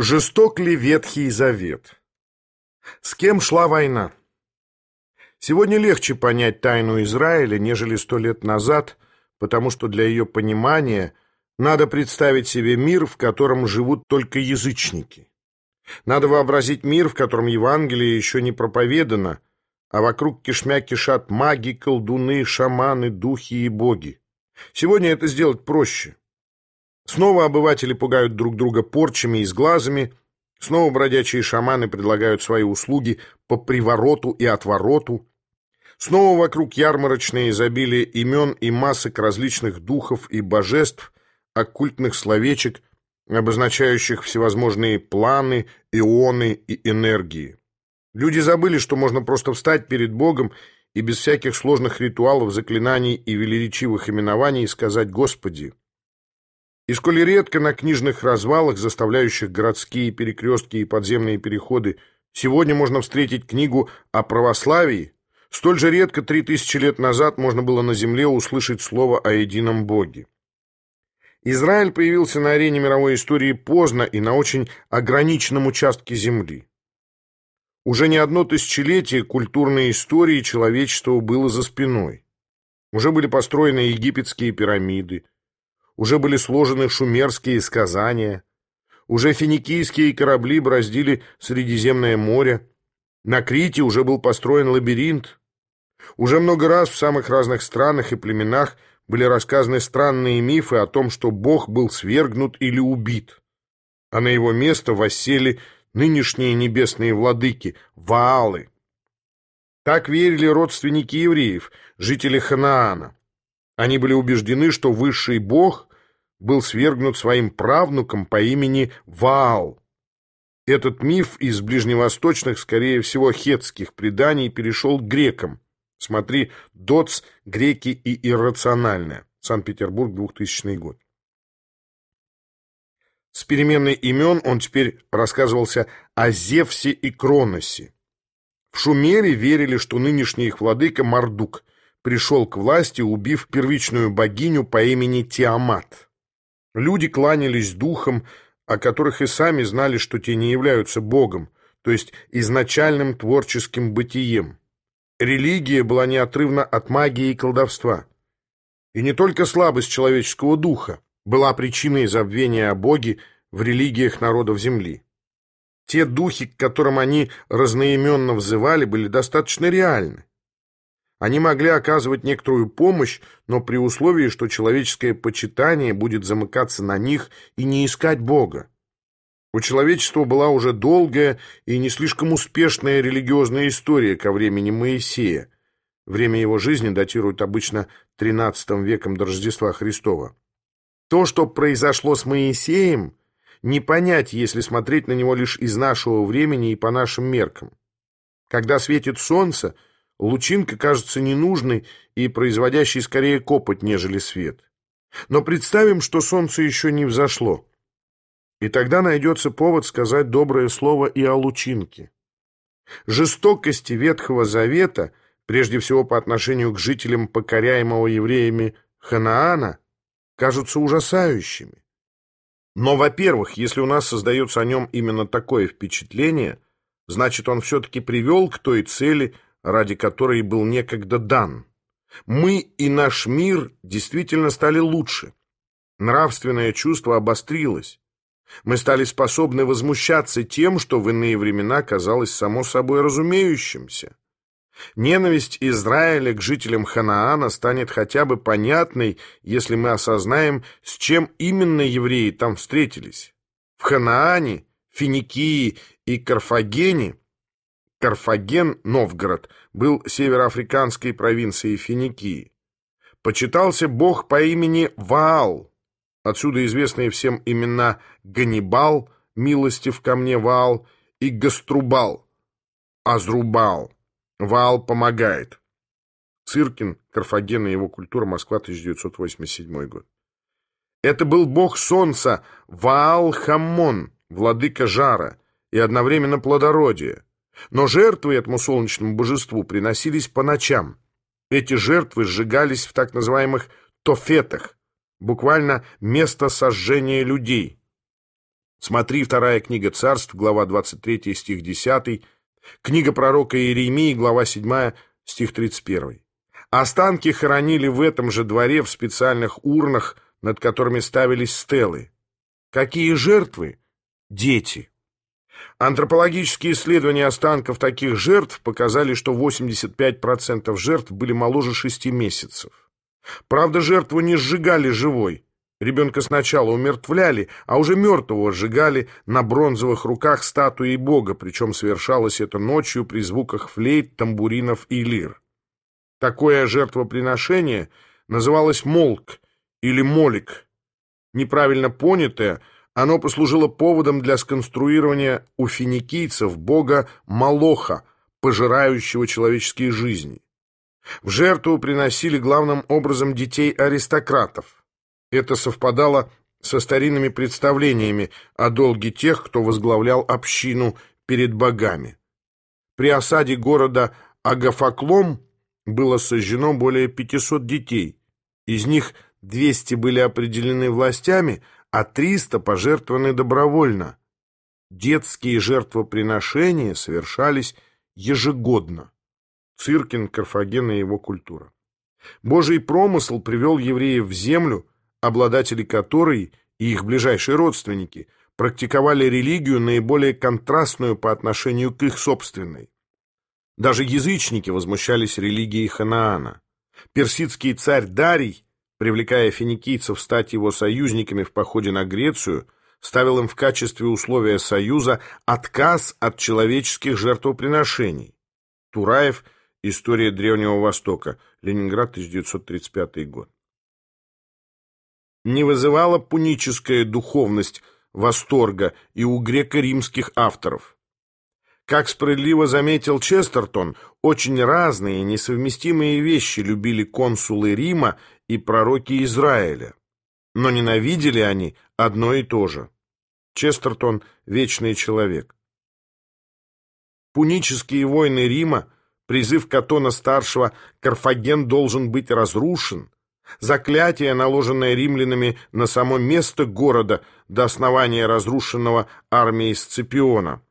Жесток ли Ветхий Завет? С кем шла война? Сегодня легче понять тайну Израиля, нежели сто лет назад, потому что для ее понимания надо представить себе мир, в котором живут только язычники. Надо вообразить мир, в котором Евангелие еще не проповедано, а вокруг кишмя кишат маги, колдуны, шаманы, духи и боги. Сегодня это сделать проще. Снова обыватели пугают друг друга порчами и сглазами, снова бродячие шаманы предлагают свои услуги по привороту и отвороту, снова вокруг ярмарочное изобилие имен и масок различных духов и божеств, оккультных словечек, обозначающих всевозможные планы, ионы и энергии. Люди забыли, что можно просто встать перед Богом и без всяких сложных ритуалов, заклинаний и велеречивых именований сказать «Господи». И сколь редко на книжных развалах, заставляющих городские перекрестки и подземные переходы, сегодня можно встретить книгу о православии, столь же редко три тысячи лет назад можно было на земле услышать слово о едином Боге. Израиль появился на арене мировой истории поздно и на очень ограниченном участке земли. Уже не одно тысячелетие культурной истории человечества было за спиной. Уже были построены египетские пирамиды, уже были сложены шумерские сказания, уже финикийские корабли бороздили Средиземное море, на Крите уже был построен лабиринт, уже много раз в самых разных странах и племенах были рассказаны странные мифы о том, что Бог был свергнут или убит, а на его место воссели нынешние небесные владыки, Ваалы. Так верили родственники евреев, жители Ханаана. Они были убеждены, что высший Бог был свергнут своим правнуком по имени Ваал. Этот миф из ближневосточных, скорее всего, хетских преданий перешел к грекам. Смотри «Доц. Греки и иррациональное». Санкт-Петербург, 2000 год. С переменной имен он теперь рассказывался о Зевсе и Кроносе. В Шумере верили, что нынешний их владыка Мардук пришел к власти, убив первичную богиню по имени Тиамат. Люди кланялись духам, о которых и сами знали, что те не являются Богом, то есть изначальным творческим бытием. Религия была неотрывна от магии и колдовства. И не только слабость человеческого духа была причиной забвения о Боге в религиях народов Земли. Те духи, к которым они разноименно взывали, были достаточно реальны. Они могли оказывать некоторую помощь, но при условии, что человеческое почитание будет замыкаться на них и не искать Бога. У человечества была уже долгая и не слишком успешная религиозная история ко времени Моисея. Время его жизни датируют обычно XIII веком до Рождества Христова. То, что произошло с Моисеем, не понять, если смотреть на него лишь из нашего времени и по нашим меркам. Когда светит солнце – Лучинка кажется ненужной и производящей скорее копоть, нежели свет. Но представим, что солнце еще не взошло. И тогда найдется повод сказать доброе слово и о лучинке. Жестокости Ветхого Завета, прежде всего по отношению к жителям покоряемого евреями Ханаана, кажутся ужасающими. Но, во-первых, если у нас создается о нем именно такое впечатление, значит, он все-таки привел к той цели, ради которой был некогда дан. Мы и наш мир действительно стали лучше. Нравственное чувство обострилось. Мы стали способны возмущаться тем, что в иные времена казалось само собой разумеющимся. Ненависть Израиля к жителям Ханаана станет хотя бы понятной, если мы осознаем, с чем именно евреи там встретились. В Ханаане, Финикии и Карфагене Карфаген, Новгород, был североафриканской провинцией Финикии. Почитался бог по имени Ваал, отсюда известные всем имена Ганнибал, милостив ко мне Ваал, и Гаструбал, Азрубал. Ваал помогает. Циркин, Карфаген и его культура, Москва, 1987 год. Это был бог солнца Ваал-Хаммон, владыка жара, и одновременно плодородия. Но жертвы этому солнечному божеству приносились по ночам. Эти жертвы сжигались в так называемых тофетах, буквально место сожжения людей. Смотри, вторая книга царств, глава 23, стих 10, книга пророка Иеремии, глава 7, стих 31. Останки хоронили в этом же дворе в специальных урнах, над которыми ставились стелы. Какие жертвы? Дети. Антропологические исследования останков таких жертв показали, что 85% жертв были моложе 6 месяцев. Правда, жертву не сжигали живой. Ребенка сначала умертвляли, а уже мертвого сжигали на бронзовых руках статуи Бога, причем совершалось это ночью при звуках флейт, тамбуринов и лир. Такое жертвоприношение называлось молк или молик. Неправильно понятое, оно послужило поводом для сконструирования у финикийцев бога Малоха, пожирающего человеческие жизни. В жертву приносили главным образом детей аристократов. Это совпадало со старинными представлениями о долге тех, кто возглавлял общину перед богами. При осаде города Агафаклом было сожжено более 500 детей. Из них 200 были определены властями, а 300 пожертвованы добровольно. Детские жертвоприношения совершались ежегодно. Циркин, Карфаген и его культура. Божий промысл привел евреев в землю, обладатели которой и их ближайшие родственники практиковали религию наиболее контрастную по отношению к их собственной. Даже язычники возмущались религией Ханаана. Персидский царь Дарий, привлекая финикийцев стать его союзниками в походе на Грецию, ставил им в качестве условия союза отказ от человеческих жертвоприношений. Тураев «История Древнего Востока», Ленинград, 1935 год. Не вызывала пуническая духовность восторга и у греко-римских авторов. Как справедливо заметил Честертон, очень разные несовместимые вещи любили консулы Рима и пророки Израиля. Но ненавидели они одно и то же. Честертон – вечный человек. Пунические войны Рима, призыв Катона-старшего «Карфаген должен быть разрушен», заклятие, наложенное римлянами на само место города до основания разрушенного армией Сципиона –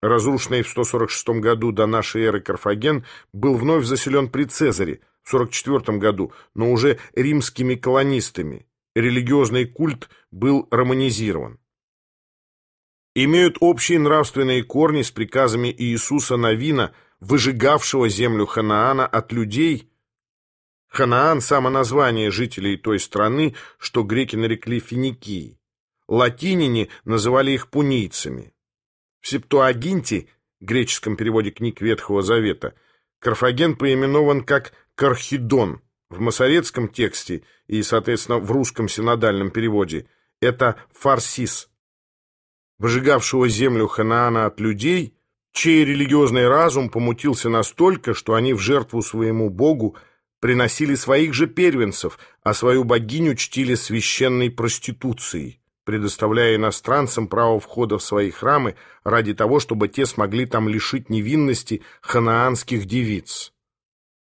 Разрушенный в 146 году до нашей эры Карфаген был вновь заселен при Цезаре в 44 году, но уже римскими колонистами. Религиозный культ был романизирован. Имеют общие нравственные корни с приказами Иисуса Навина, выжигавшего землю Ханаана от людей. Ханаан – само название жителей той страны, что греки нарекли Финикией. Латинине называли их пунийцами. В Септуагинте, греческом переводе книг Ветхого Завета, Карфаген поименован как Кархидон. В масорецком тексте и, соответственно, в русском синодальном переводе это Фарсис. Выжигавшего землю Ханаана от людей, чей религиозный разум помутился настолько, что они в жертву своему богу приносили своих же первенцев, а свою богиню чтили священной проституцией предоставляя иностранцам право входа в свои храмы ради того, чтобы те смогли там лишить невинности ханаанских девиц.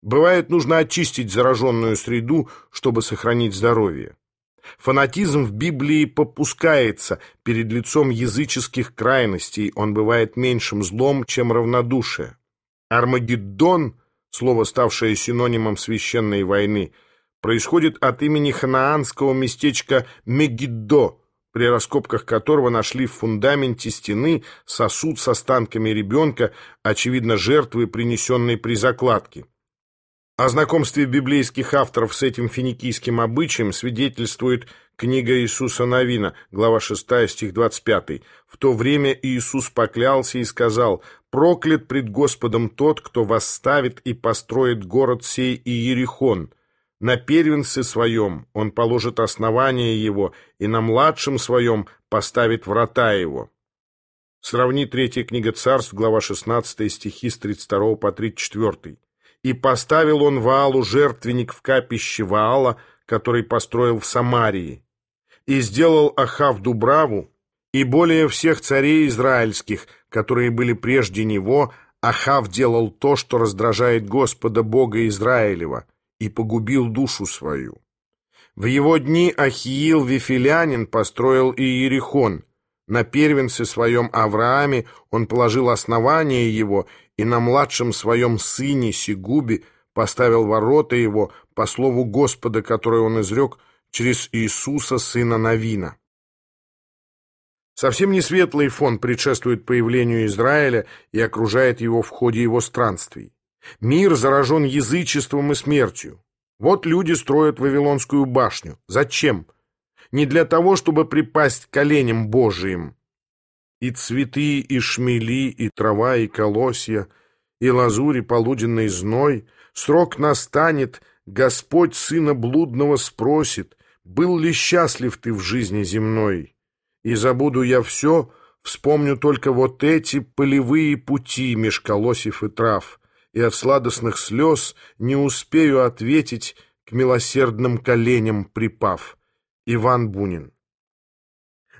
Бывает, нужно очистить зараженную среду, чтобы сохранить здоровье. Фанатизм в Библии попускается перед лицом языческих крайностей, он бывает меньшим злом, чем равнодушие. Армагеддон, слово, ставшее синонимом священной войны, происходит от имени ханаанского местечка Мегиддо, при раскопках которого нашли в фундаменте стены сосуд с останками ребенка, очевидно, жертвы, принесенной при закладке. О знакомстве библейских авторов с этим финикийским обычаем свидетельствует книга Иисуса Новина, глава 6, стих 25. «В то время Иисус поклялся и сказал, «Проклят пред Господом тот, кто восставит и построит город сей и Ерихон, на первенце своем он положит основание его, и на младшем своем поставит врата его. Сравни третья книга царств, глава 16, стихи с 32 по 34. «И поставил он Ваалу жертвенник в капище Ваала, который построил в Самарии. И сделал Ахав Дубраву, и более всех царей израильских, которые были прежде него, Ахав делал то, что раздражает Господа Бога Израилева, и погубил душу свою. В его дни Ахиил Вифилянин построил и Иерихон, На первенце своем Аврааме он положил основание его, и на младшем своем сыне Сигубе поставил ворота его по слову Господа, которое он изрек через Иисуса, сына Навина. Совсем не светлый фон предшествует появлению Израиля и окружает его в ходе его странствий. Мир заражен язычеством и смертью. Вот люди строят Вавилонскую башню. Зачем? Не для того, чтобы припасть коленям Божиим. И цветы, и шмели, и трава, и колосья, и лазурь, и полуденный зной. Срок настанет, Господь сына блудного спросит, был ли счастлив ты в жизни земной? И забуду я все, вспомню только вот эти полевые пути меж колосьев и трав, и от сладостных слез не успею ответить к милосердным коленям припав. Иван Бунин.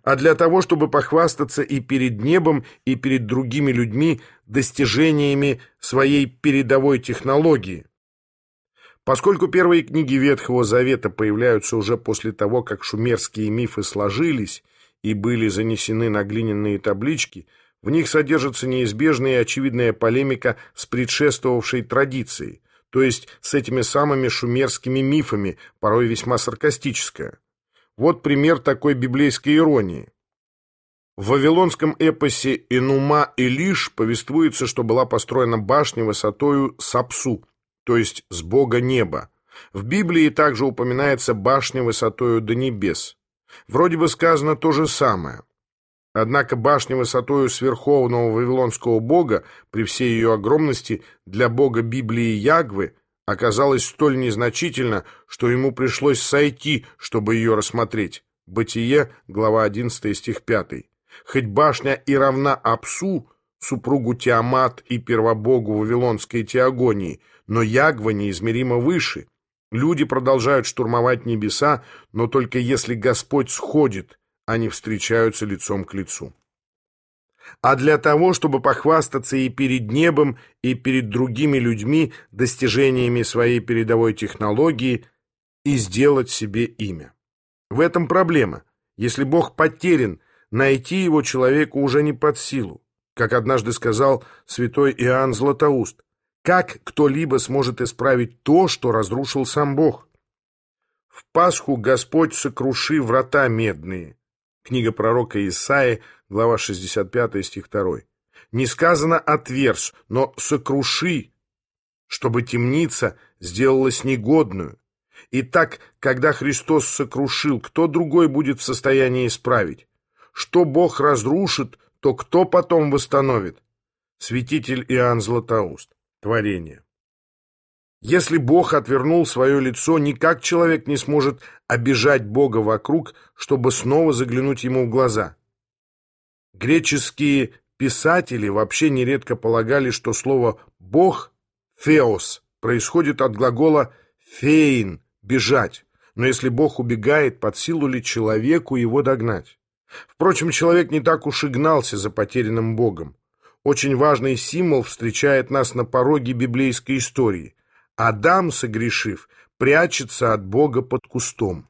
А для того, чтобы похвастаться и перед небом, и перед другими людьми достижениями своей передовой технологии. Поскольку первые книги Ветхого Завета появляются уже после того, как шумерские мифы сложились, и были занесены на глиняные таблички, в них содержится неизбежная и очевидная полемика с предшествовавшей традицией, то есть с этими самыми шумерскими мифами, порой весьма саркастическая. Вот пример такой библейской иронии. В вавилонском эпосе «Инума и Лиш» повествуется, что была построена башня высотою Сапсу, то есть с бога неба. В Библии также упоминается башня высотою до небес. Вроде бы сказано то же самое. Однако башня высотою сверховного вавилонского бога, при всей ее огромности, для бога Библии Ягвы, оказалась столь незначительна, что ему пришлось сойти, чтобы ее рассмотреть. Бытие, глава 11, стих 5. Хоть башня и равна Апсу, супругу Тиамат и первобогу вавилонской Теогонии, но Ягва неизмеримо выше – Люди продолжают штурмовать небеса, но только если Господь сходит, они встречаются лицом к лицу. А для того, чтобы похвастаться и перед небом, и перед другими людьми достижениями своей передовой технологии и сделать себе имя. В этом проблема. Если Бог потерян, найти его человеку уже не под силу. Как однажды сказал святой Иоанн Златоуст, как кто-либо сможет исправить то, что разрушил сам Бог? В Пасху Господь сокруши врата медные. Книга пророка Исаия, глава 65, стих 2. Не сказано «отверз», но «сокруши», чтобы темница сделалась негодную. И так, когда Христос сокрушил, кто другой будет в состоянии исправить? Что Бог разрушит, то кто потом восстановит? Святитель Иоанн Златоуст творения. Если Бог отвернул свое лицо, никак человек не сможет обижать Бога вокруг, чтобы снова заглянуть ему в глаза. Греческие писатели вообще нередко полагали, что слово «бог» — «феос» происходит от глагола «фейн» — «бежать». Но если Бог убегает, под силу ли человеку его догнать? Впрочем, человек не так уж и гнался за потерянным Богом очень важный символ встречает нас на пороге библейской истории. Адам, согрешив, прячется от Бога под кустом.